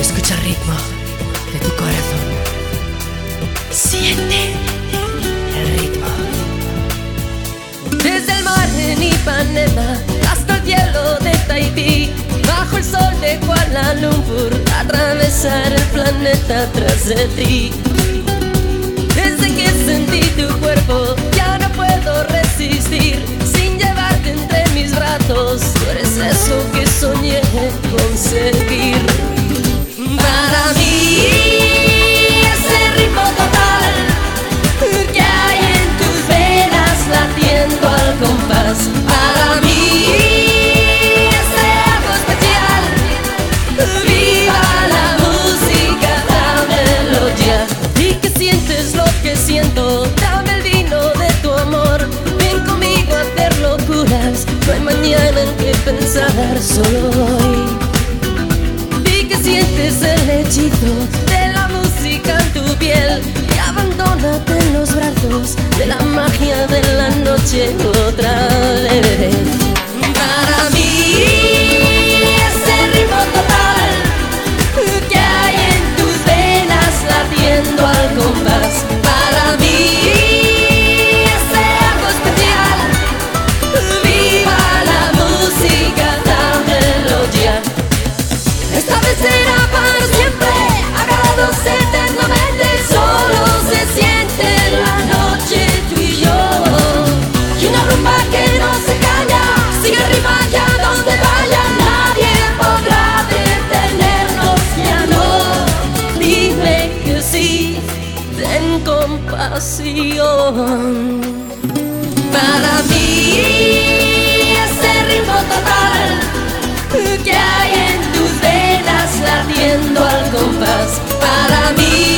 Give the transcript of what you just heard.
Escucha el ritmo de tu corazón. Siente el ritmo. Desde el mar en Ipanema hasta el cielo de Tahití, bajo el sol de Kuala Lumpur, atravesar el planeta tras de ti. Desde que sentí tu cuerpo, ya no puedo resistir sin llevarte entre mis brazos. Eres eso que soñé conseguir. Para pensar, solo hoy. Que sientes el hechizo de la música en tu piel. Y abandónate en los compasión. Para mí, ese ritmo total que hay en tus venas latiendo al compás. Para mí,